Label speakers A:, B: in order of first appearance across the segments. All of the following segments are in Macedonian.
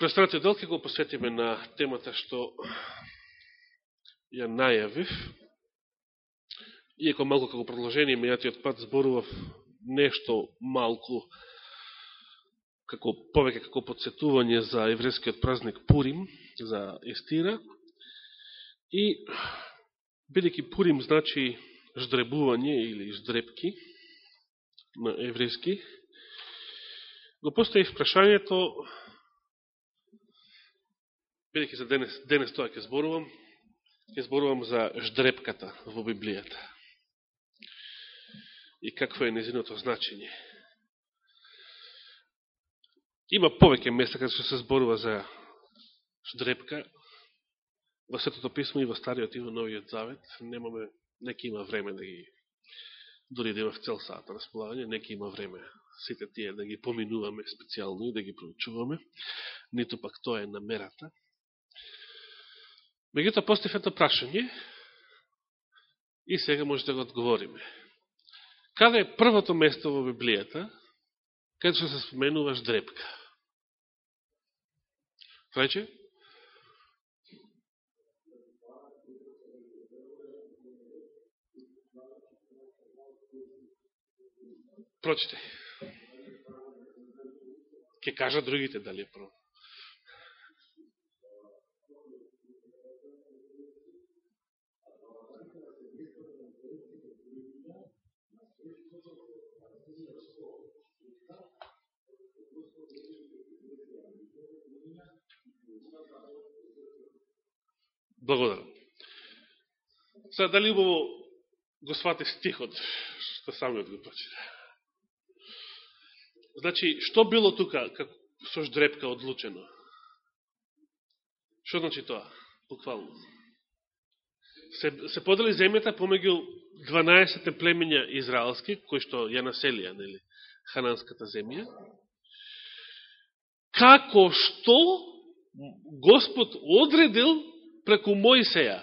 A: Престанатиот дел ќе го посветиме на темата што ја најавив. Иеко малко како продолжение мејатиот пат зборував нешто малку како повеќе како подсетување за еврејскиот празник Пурим, за Естира. И бидејќи Пурим значи ждребување или ждребки на еврејски, го поставив прашањето бидеќи за денес, денес тоа ќе зборувам, ќе зборувам за ждрепката во Библијата. И какво е незиното значење. Има повеќе места каде што се зборува за ждрепка во Светото писмо и во Стариот и во Новиот Завет. Немаме, неки има време да ги дори да има в цел саат на располагање, неки има време сите тие да ги поминуваме специјално и да ги проучуваме, ниту пак тоа е намерата. Меѓуто постив ето прашање и сега може да го одговориме. Каде е првото место во Библијата каде што се споменува ждрепка? Фреќе? Прочите. Ке кажа другите дали е прво. Благодарам. Сега, дали убаво го свате стихот, што самиот го прочита? Значи, што било тука како со ждрепка одлучено? Што значи тоа? Буквално. Се, се подели земјата помеѓу 12 племења израелски, кои што ја населија, нели, хананската земја. Како што Господ одредил преку Мојсеја.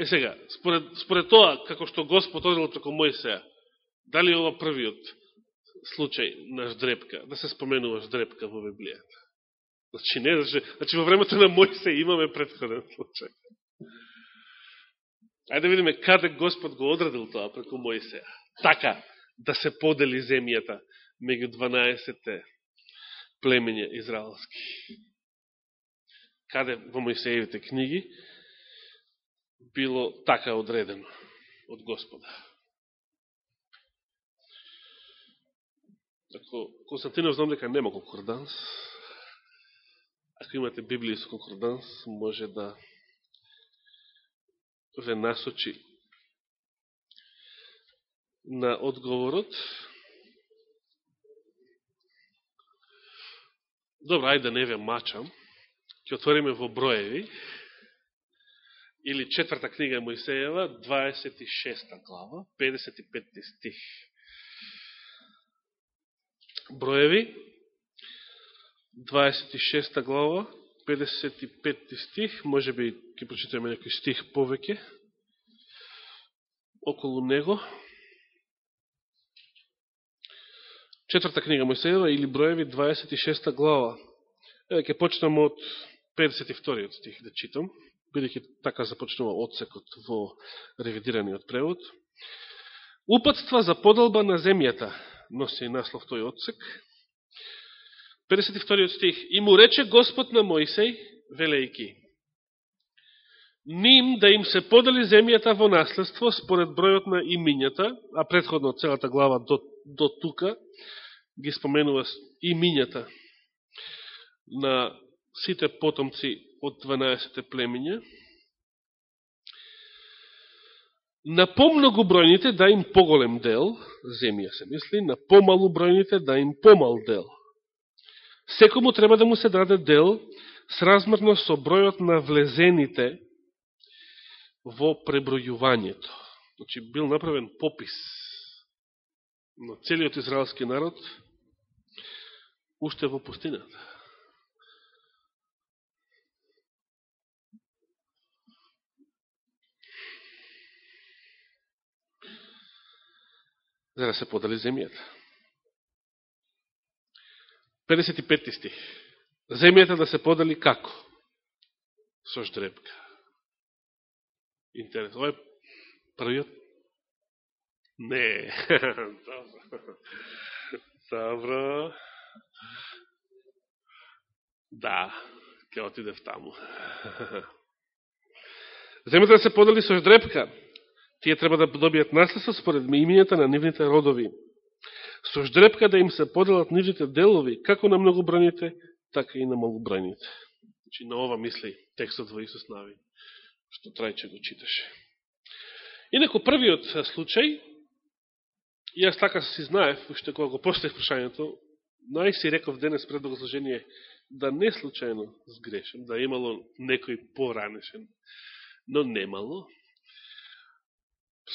A: Е сега, според, според тоа, како што Господ одел преку Мојсеја, дали ова првиот случај на ждрепка, да се споменува ждрепка во Библијата? Значи, не, значи, значи во времето на Мојсеј имаме предходен случај. Ајде да видиме каде Господ го одредил тоа преку Мојсеја. Така, да се подели земјата меѓу 12 племења израелски каде во Моисеевите книги било така одредено од Господа. Ако Константинов знам дека нема конкорданс, ако имате Библија со конкорданс, може да ве насочи на одговорот. Добро, ајде да не ве мачам ќе отвориме во Броеви, или четврта книга Моисеева, 26 глава, 55 стих. Броеви, 26 глава, 55 стих, може би ќе прочитаме некој стих повеќе околу него. Четврта книга Мојсеева или Броеви, 26 глава. Еве ќе почнам од 52 стих да читам, бидеќи така започнува одсекот во ревидираниот превод. Упатства за подолба на земјата, носи наслов тој одсек. 52 стих. И му рече Господ на Моисеј, велејки, ним да им се подели земјата во наследство според бројот на имињата, а предходно целата глава до, до тука ги споменува имињата на сите потомци од 12 племиња. на помногу бројните да им поголем дел, земја се мисли, на помалу бројните да им помал дел. Секому треба да му се даде дел сразмерно со бројот на влезените во пребројувањето. Значи, бил направен попис на целиот израелски народ уште во пустината. За да се подали земјата. 55 стих. земјата да се подели како? Со ждребка. Интерес. Ово е првиот? Не. Добро. Добро. Да, ќе отидев таму. Земјата да се подели со ждребка. Тие треба да добијат наследство според имињата на нивните родови. Со ждрепка да им се поделат нивните делови, како на многобраните, така и на малобраните. Значи, на ова мисли текстот во Исус Нави, што трајче го читаше. Инако првиот случај, јас така си знаев, уште кога го поставив прашањето, нај си реков денес пред богослужение, да не случајно сгрешам, да имало некој поранешен, но немало,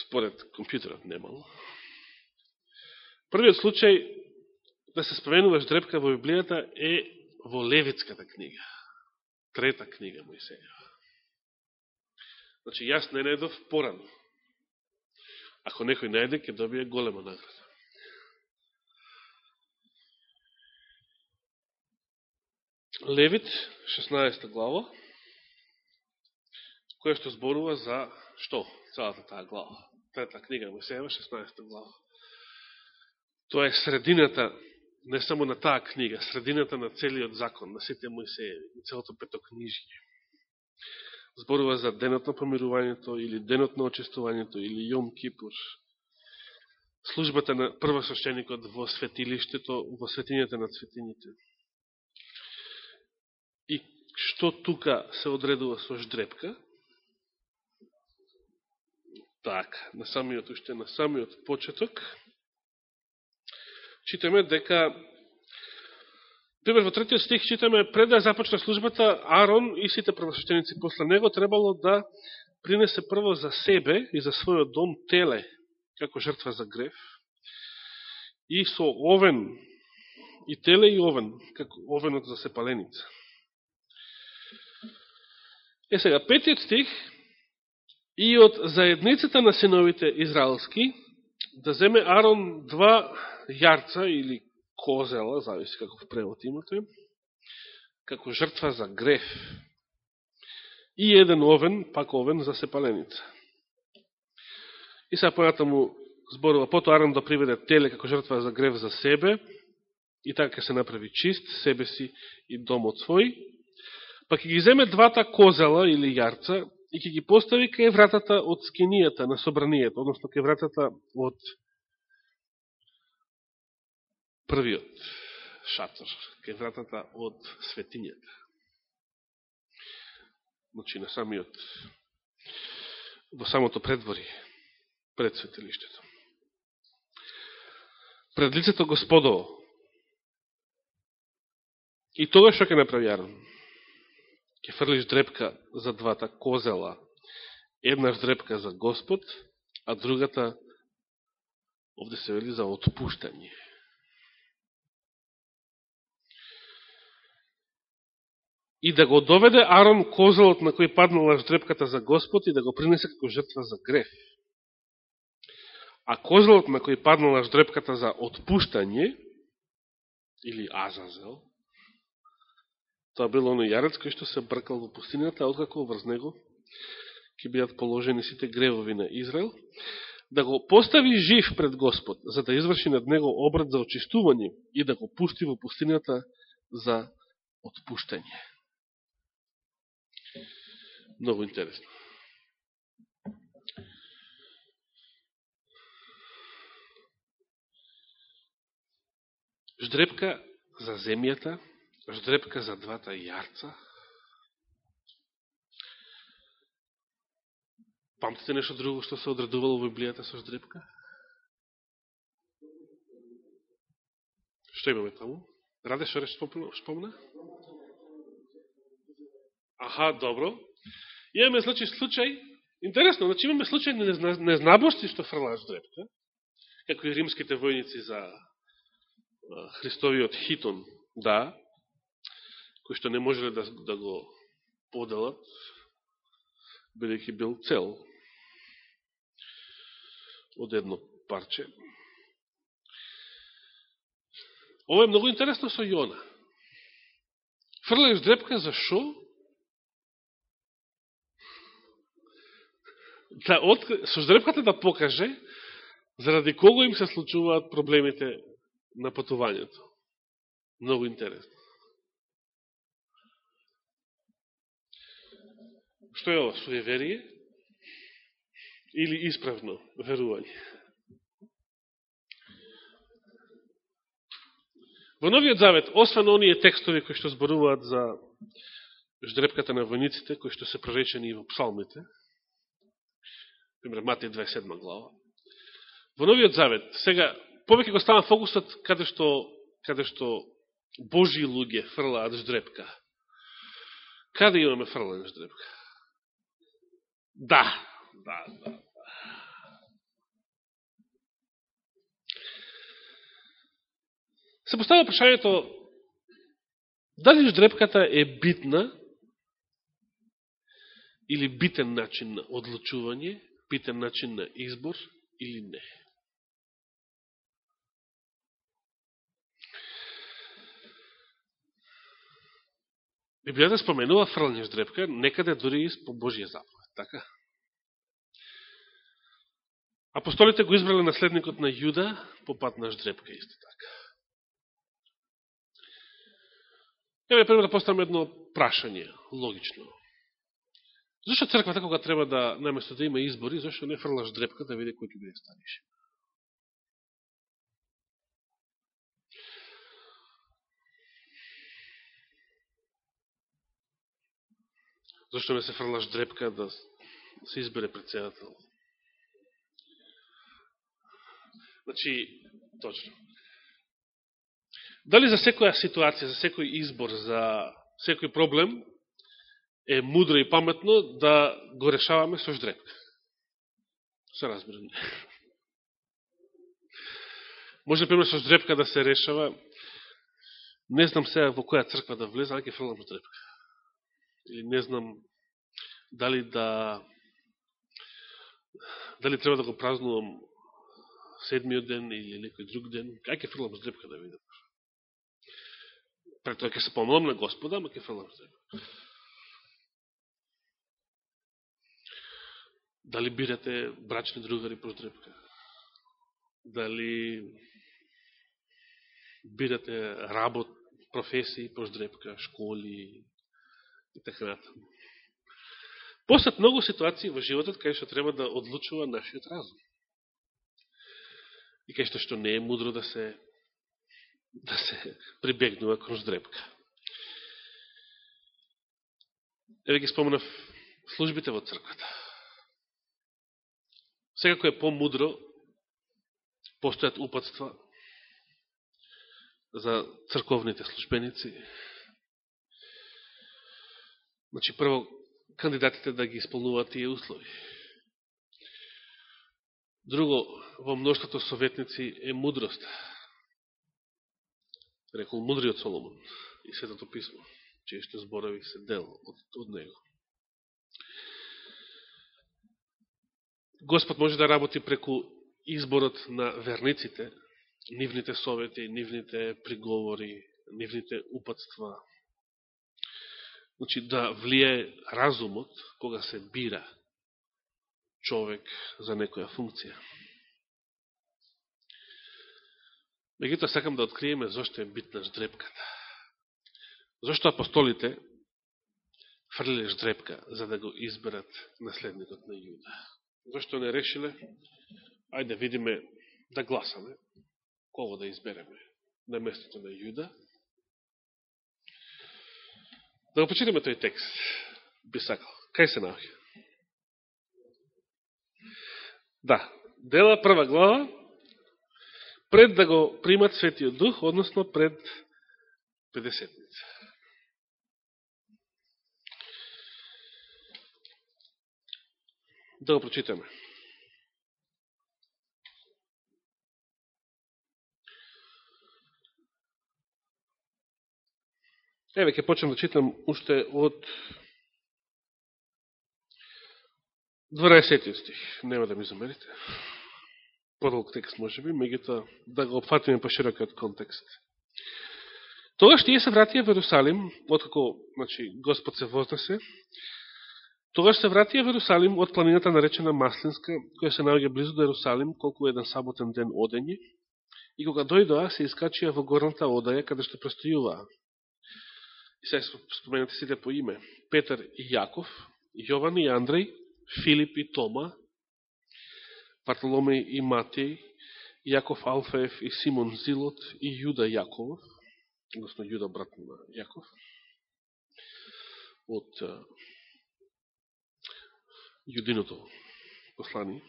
A: според компјутерот немало. Првиот случај да се споменуваш дрепка во Библијата е во Левицката книга. Трета книга Моисеја. Значи, јас не најдов порано. Ако некој најде, ќе добие голема награда. Левит, 16 глава, која што зборува за што? Целата таа глава. Трета книга Мојсеева, 16 глава. Тоа е средината, не само на таа книга, средината на целиот закон, на сите Мојсееви, на целото петокнижие. Зборува за денот на помирувањето, или денот на очистувањето, или Јом Кипур. Службата на првосвещеникот во светилиштето, во светињата на светињите. И што тука се одредува со ждрепка? Така, на самиот, уште на самиот почеток, читаме дека Пример, во третиот стих читаме, пред да започна службата, Арон и сите првосвещеници после него требало да принесе прво за себе и за својот дом теле, како жртва за грев, и со овен, и теле и овен, како овенот за сепаленица. Е сега, петиот стих, и од заедницата на синовите израелски, да земе Арон два јарца или козела, зависи каков превод имате, како жртва за греф. И еден овен, пак овен за сепаленица. И сега му зборува, пото Арон да приведе теле како жртва за греф за себе, и така се направи чист, себе си и домот свој, па ќе ги земе двата козела или јарца и ќе ги постави кај вратата од скинијата на собранијето, односно кај вратата од првиот шатор, кај вратата од светињата. Значи на самиот, во самото предвори, пред светилиштето. Пред лицето Господово. И тоа што ќе направи Арон? Ќе фрлиш дрепка за двата козела. Една дрепка за Господ, а другата, овде се вели, за отпуштање. И да го доведе Арон козелот на кој паднала ждрепката за Господ и да го принесе како жртва за греф. А козелот на кој паднала ждрепката за отпуштање, или Азазел, Тоа било оно јарец кој што се бркал во пустината, откако врз него ќе бидат положени сите гревови на Израел, да го постави жив пред Господ, за да изврши над него обрат за очистување и да го пусти во пустината за отпуштање. Много интересно. Ждрепка за земјата, ждрепка за двата јарца. Памтите нешто друго што се одредувало во Библијата со ждрепка? Што имаме таму? Раде што рече спомна? Аха, добро. Имаме случај, случај, интересно, значи имаме случај на незнабости што фрлаат ждрепка, како и римските војници за Христовиот хитон, да, кои што не можеле да, да го поделат, бидејќи бил цел од едно парче. Ова е многу интересно со Јона. Фрлаеш дрепка за шо? Да, от, со дрепката да покаже заради кого им се случуваат проблемите на патувањето. Многу интересно. Што е ова? Суеверие? Или исправно верување? Во Новиот Завет, освен оние текстови кои што зборуваат за ждрепката на војниците, кои што се проречени и во псалмите, пример Матеј 27 глава, во Новиот Завет, сега, повеќе го става фокусот каде што, каде што Божи луѓе фрлаат ждрепка. Каде имаме фрлање ждрепка? Да, да, да, да. Се поставя прашањето дали ждрепката е битна или битен начин на одлучување, битен начин на избор или не. Библијата споменува фрлање ждрепка, некаде дури и по Божија заповед, така? Апостолите го избрали наследникот на Јуда по пат на ждрепка, исто така. Еве прво да поставам едно прашање, логично. Зошто црквата кога треба да наместо да има избори, зашто не фрлаш дрепка да види кој ќе биде стариш? Зошто не се фрлаш дрепка да се избере председател? Значи, точно. Дали за секоја ситуација, за секој избор, за секој проблем е мудро и паметно да го решаваме со ждрепка? Се разбира. Може, например, со ждрепка да се решава, не знам сега во која црква да влезе, а ќе фрлам ждрепка. Или не знам дали да дали треба да го празнувам седмиот ден или некој друг ден, кај ќе фрлам здрепка да видам пред тоа ќе се помолам на Господа, ама ќе фрлам здрепка. Дали бирате брачни другари по здрепка? Дали бирате работ, професии по здрепка, школи и така натаму? Постат многу ситуации во животот кај што треба да одлучува нашиот разум. И кај што што не е мудро да се да се прибегнува кон дрепка. Еве ги споменав службите во црквата. Секако е помудро постојат упатства за црковните службеници. Значи, прво, кандидатите да ги исполнуваат тие услови. Друго, во мноштото советници е мудрост рекол мудриот Соломон и Светото Писмо, чие што зборови се дел од, од него. Господ може да работи преку изборот на верниците, нивните совети, нивните приговори, нивните упадства. Значи да влие разумот кога се бира човек за некоја функција. Мегуто сакам да откриеме зашто е битна ждрепката. Зошто апостолите фрлиле ждрепка за да го изберат наследникот на Јуда? Зошто не решиле? Ајде видиме, да гласаме, кого да избереме на местото на Јуда. Да го почитаме тој текст, би сакал. Кај се наоѓа? Да, дела прва глава, пред да го примат Светиот Дух, односно пред 50-ница. Да го прочитаме. Еве, ќе почнем да читам уште од 12 стих. Нема да ми замерите подолг текст може би, меѓуто да го опфатиме по широкиот контекст. Тогаш тие се вратија во Ерусалим, откако значи, Господ се вознесе, тогаш се вратија во Ерусалим од планината наречена Маслинска, која се наоѓа близу до Ерусалим, колку еден саботен ден одење, и кога дојдоа, се искачија во горната одаја, каде што престојуваа. И сега споменате сите по име. Петар и Јаков, Јован и Андреј, Филип и Тома, Бартоломеј и Матеј, Јаков Алфаев и Симон Зилот и Јуда Јаковов, односно Јуда брат на Јаков, од Јудиното послание.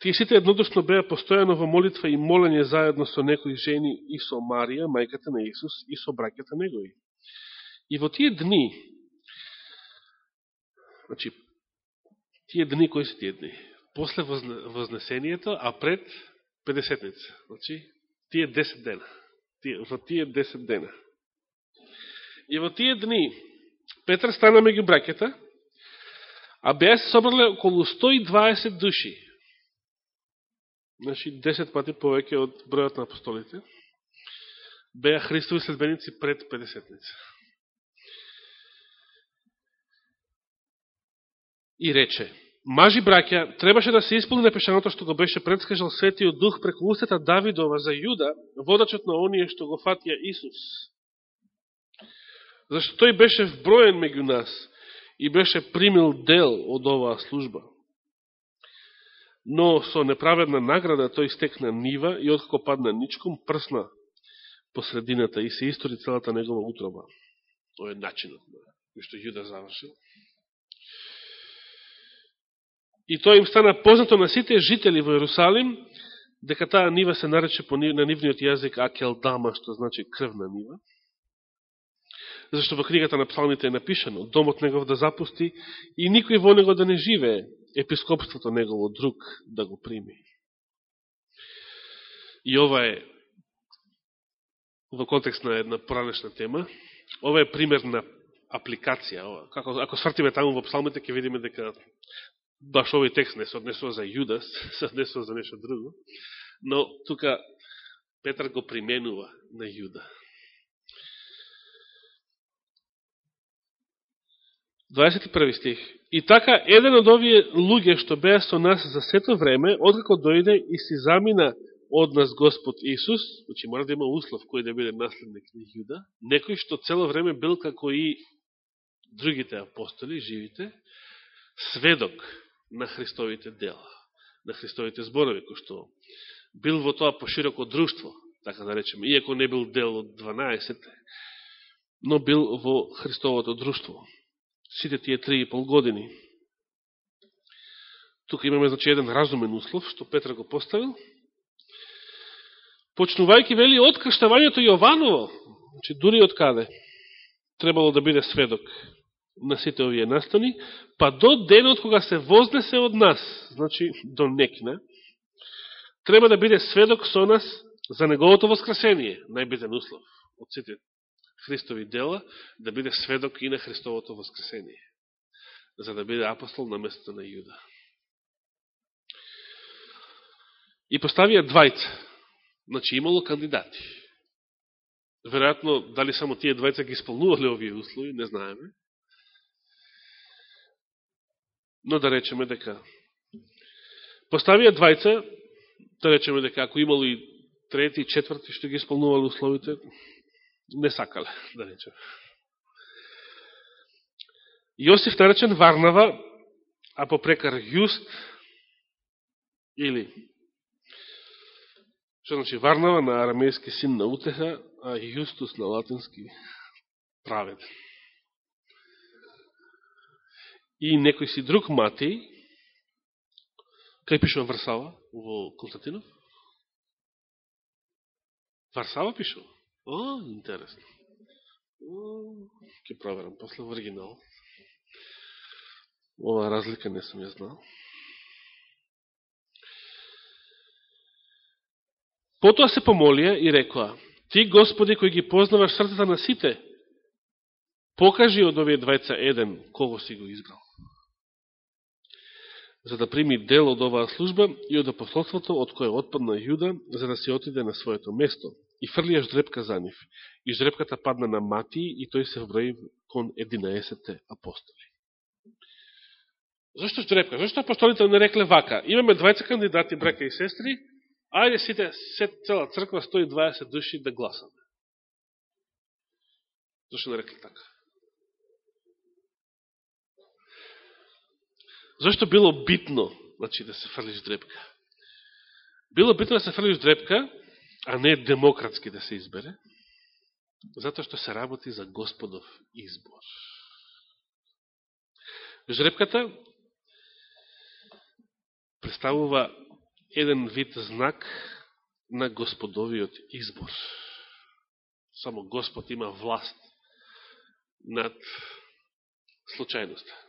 A: Тие сите еднодушно беа постојано во молитва и молење заедно со некои жени и со Марија, мајката на Исус, и со браката негови. И во тие дни, значи, тие дни, кои се тие дни? После вознесението, а пред 50 Значи, тие 10 дена тие во тие 10 дена. И во тие дни Петр стана меѓу бракета, а беа се собрале околу 120 души. Значи 10 пати повеќе од бројот на апостолите. Беа Христови следбеници пред Педесетница. И рече, Мажи браќа, требаше да се исполни напишаното што го беше предскажал Светиот Дух преку устата Давидова за Јуда, водачот на оние што го фатија Исус. Зашто тој беше вброен меѓу нас и беше примил дел од оваа служба. Но со неправедна награда тој стекна нива и откако падна ничком, прсна по средината и се истори целата негова утроба. Тоа е начинот на што Јуда завршил. И тоа им стана познато на сите жители во Јерусалим, дека таа нива се нарече по, на нивниот јазик Акелдама, што значи крвна нива. Зашто во книгата на псалмите е напишано, домот негов да запусти и никој во него да не живее, епископството негово друг да го прими. И ова е во контекст на една поранешна тема, ова е пример на апликација. Како, ако свртиме таму во псалмите, ќе видиме дека баш овој текст не се однесува за Јудас, се однесува за нешто друго, но тука Петар го применува на Јуда. 21 стих. И така, еден од овие луѓе што беа со нас за сето време, откако дојде и си замина од нас Господ Исус, значи мора да има услов кој да биде наследник на Јуда, некој што цело време бил како и другите апостоли, живите, сведок на Христовите дела, на Христовите зборови, кој што бил во тоа пошироко друштво, така да речеме, иако не бил дел од 12, но бил во Христовото друштво. Сите тие три и пол години. Тука имаме, значи, еден разумен услов, што Петра го поставил. Почнувајќи, вели, од крштавањето Јованово, значи, дури од каде, требало да биде сведок на сите овие настани, па до денот кога се вознесе од нас, значи до некна, треба да биде сведок со нас за неговото воскресение, најбитен услов од сите Христови дела, да биде сведок и на Христовото воскресение, за да биде апостол на местото на Јуда. И поставија двајца, значи имало кандидати. Веројатно, дали само тие двајца ги исполнувале овие услови, не знаеме но да речеме дека поставија двајца, да речеме дека ако имало и трети и четврти што ги исполнувале условите, не сакале, да речеме. Јосиф наречен Варнава, а попрекар Јуст, или, што значи Варнава на арамејски син на утеха, а Јустус на латински праведен и некој си друг Матеј, кај пишува Варсава во Константинов? Варсава пишува? О, интересно. Ке проверам после в оригинал. Ова разлика не сум ја знал. Потоа се помолија и рекоа, Ти, Господи, кој ги познаваш срцата на сите, покажи од овие двајца еден кого си го изграл за да прими дел од оваа служба и од апостолството од кое отпадна Јуда, за да се отиде на своето место. и фрлија ждрепка за нив. И ждрепката падна на Мати и тој се вброи кон 11 апостоли. Зошто ждрепка? Зошто апостолите не рекле вака? Имаме двајца кандидати, брека и сестри, ајде сите, цела црква, 120 души да гласаме. Зошто не рекле така? Зошто било битно значи, да се фрлиш дрепка? Било битно да се фрлиш дрепка, а не демократски да се избере, затоа што се работи за Господов избор. Жрепката представува еден вид знак на Господовиот избор. Само Господ има власт над случајноста.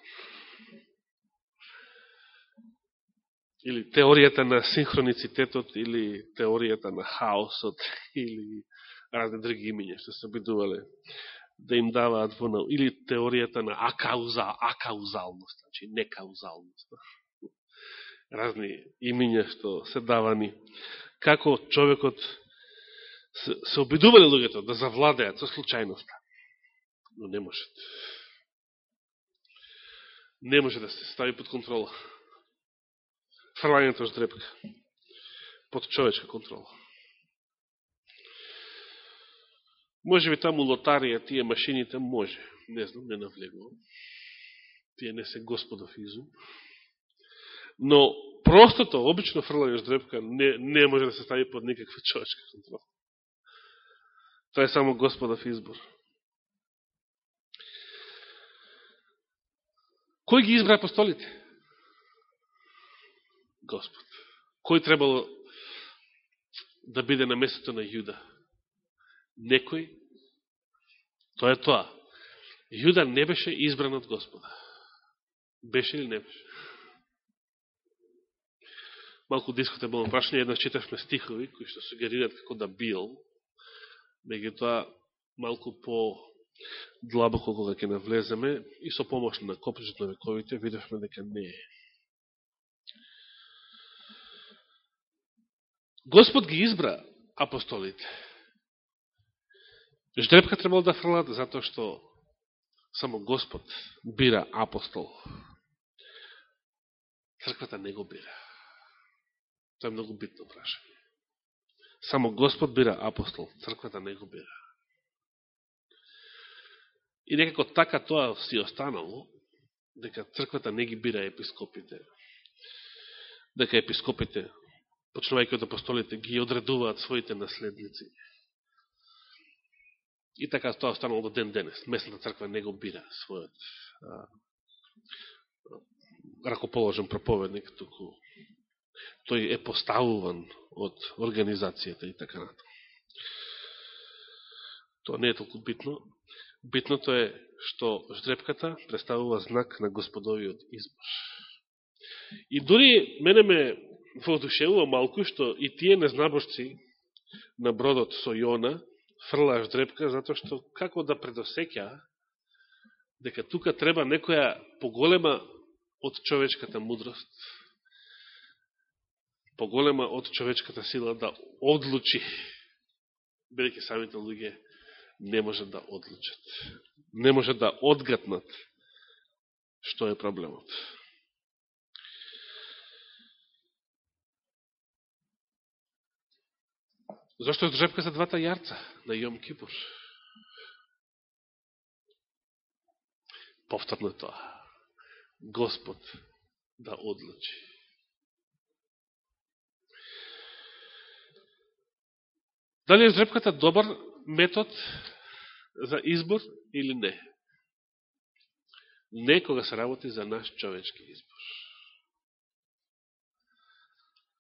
A: Или теоријата на синхроницитетот, или теоријата на хаосот, или разни други имиња што се обидувале да им даваат во или теоријата на акауза, акаузалност, значи некаузалност. Разни имиња што се давани. Како човекот се, се обидувале луѓето да завладеат со случајноста. Но не можат. Не може да се стави под контрола фрлањето ждрепка под човечка контрола. Може би таму лотарија, тие машините, може. Не знам, не навлегувам. Тие не се господов изум. Но простото, обично фрлање ждрепка не, не може да се стави под никаква човечка контрола. Тоа е само господов избор. Кој ги избра апостолите? Господ. Кој требало да биде на местото на Јуда? Некој? Тоа е тоа. Јуда не беше избран од Господа. Беше или не беше? Малку дискутабилно прашање, еднаш читавме стихови, кои што сугерират како да бил, меѓу тоа малку по длабоко кога ќе навлеземе и со помош на коприжот на вековите видовме дека не е. Господ ги избра апостолите. Ждрепка требало да фрлат затоа што само Господ бира апостол. Црквата не го бира. Тоа е многу битно прашање. Само Господ бира апостол, црквата не го бира. И некако така тоа си останало, дека црквата не ги бира епископите, дека епископите почнувајќи од апостолите, ги одредуваат своите наследници. И така тоа останало до ден денес. Местната црква не го бира својот а, ракоположен проповедник, туку тој е поставуван од организацијата и така нато. Тоа не е толку битно. Битното е што ждрепката представува знак на господовиот избор. И дури мене ме воодушевува малку што и тие незнабожци на бродот со Јона фрлаш дрепка, затоа што како да предосеќа дека тука треба некоја поголема од човечката мудрост, поголема од човечката сила да одлучи, бидеќи самите луѓе не може да одлучат, не може да одгатнат што е проблемот. Зошто е држепка за двата јарца на Јом Кипур? Повторно тоа. Господ да одлучи. Дали е жрепката добар метод за избор или не? Не кога се работи за наш човечки избор.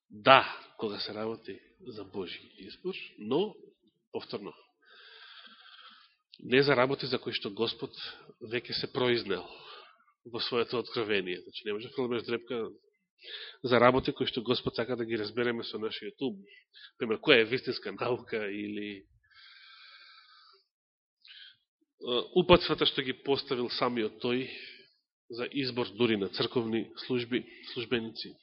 A: Да, кога се работи за Божи избор, но, повторно, не за работи за кои што Господ веќе се произнел во своето откровение. Значи, не може да дрепка за работи кои што Господ сака да ги разбереме со нашиот ум. Пример, која е вистинска наука или упатствата што ги поставил самиот тој за избор дури на црковни служби, службеници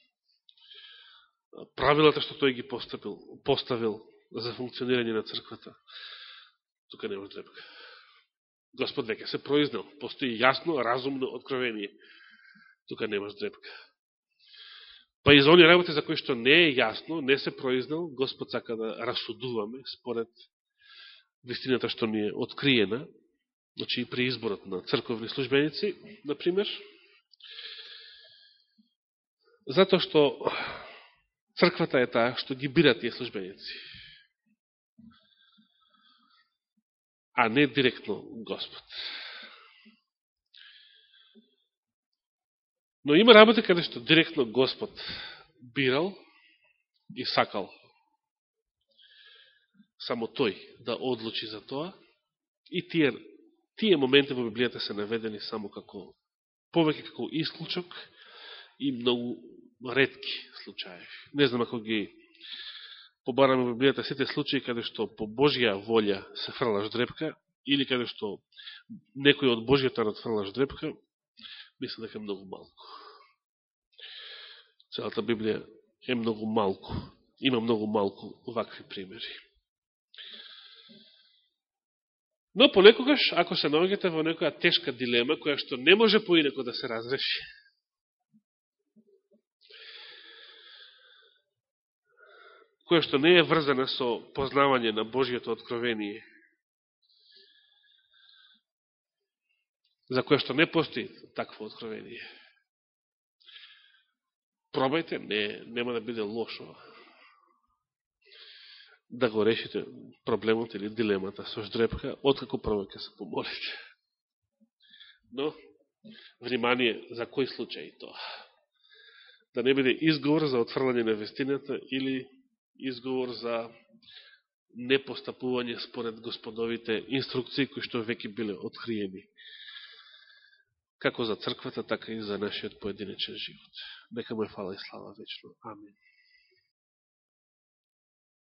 A: правилата што тој ги поставил, поставил за функционирање на црквата, тука нема трепка. Господ веќе се произнал, постои јасно, разумно откровение. Тука нема трепка. Па и за они работи за кои што не е јасно, не се произнал, Господ сака да расудуваме според вистината што ни е откриена, значи и при изборот на црковни службеници, например, затоа што црквата е таа што ги бира тие службеници, а не директно Господ. Но има работа каде што директно Господ бирал и сакал само тој да одлучи за тоа и тие, тие моменти во Библијата се наведени само како повеќе како исклучок и многу редки случаи. Не знам ако ги побараме во Библијата сите случаи каде што по Божја волја се фрлаш дрепка или каде што некој од Божјата рад фрлаш дрепка, мислам дека е многу малку. Целата Библија е многу малку. Има многу малку вакви примери. Но понекогаш, ако се наоѓате во некоја тешка дилема, која што не може поинако да се разреши, која што не е врзана со познавање на Божијето откровение, за која што не постои такво откровение, пробајте, не, нема да биде лошо да го решите проблемот или дилемата со ждрепка, откако прво ќе се помолите. Но, внимание, за кој случај тоа? Да не биде изговор за отфрлање на вестината или изговор за непостапување според господовите инструкции кои што веќе биле откриени како за црквата, така и за нашиот поединечен живот. Нека му е фала и слава вечно. Амин.